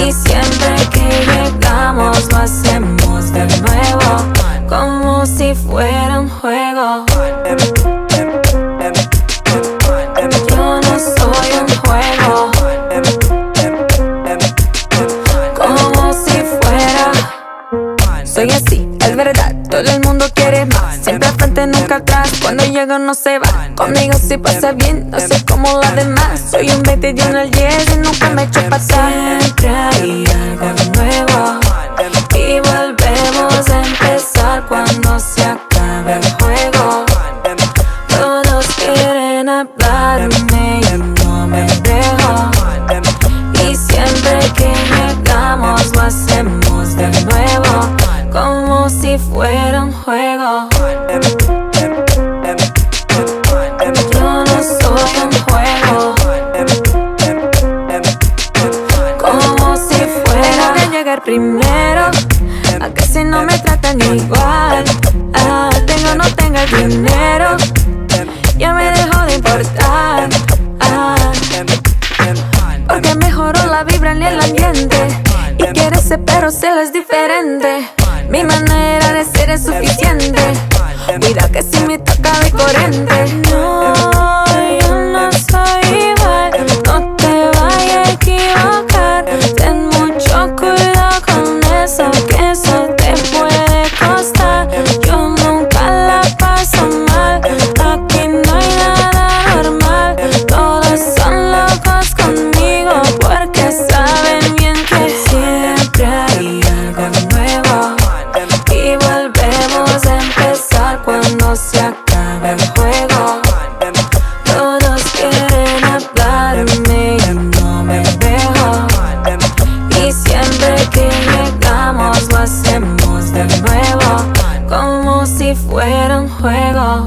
Y siempre que llegamos lo hacemos de nuevo, como si fuera un juego. Yo no soy un juego. Como si fuera. Soy así, es verdad, todo el mundo quiere. Al nunca atrás. Cuando llego no se va. Conmigo si pasa bien, no sé cómo la demás. Soy un 20 y un 10 y nunca me echo para Siempre hay algo nuevo. Y volvemos a empezar cuando se acabe el juego. Todos quieren hablarme y no me dejo. Y siempre que llegamos lo hacemos de nuevo, como si fuera un juego. Llegar primero. A que si no me tratan igual, ah, tengo no tengo el dinero, ya me dejó de importar. Ah, porque mejoró la vibra en el ambiente. Y quiere ser pero se es diferente. Mi manera de ser es suficiente. Cuida que si me toca de corriente. No, el juego Todos quieren hablarme y no me dejo. Y siempre que llegamos lo hacemos de nuevo, como si fuera un juego.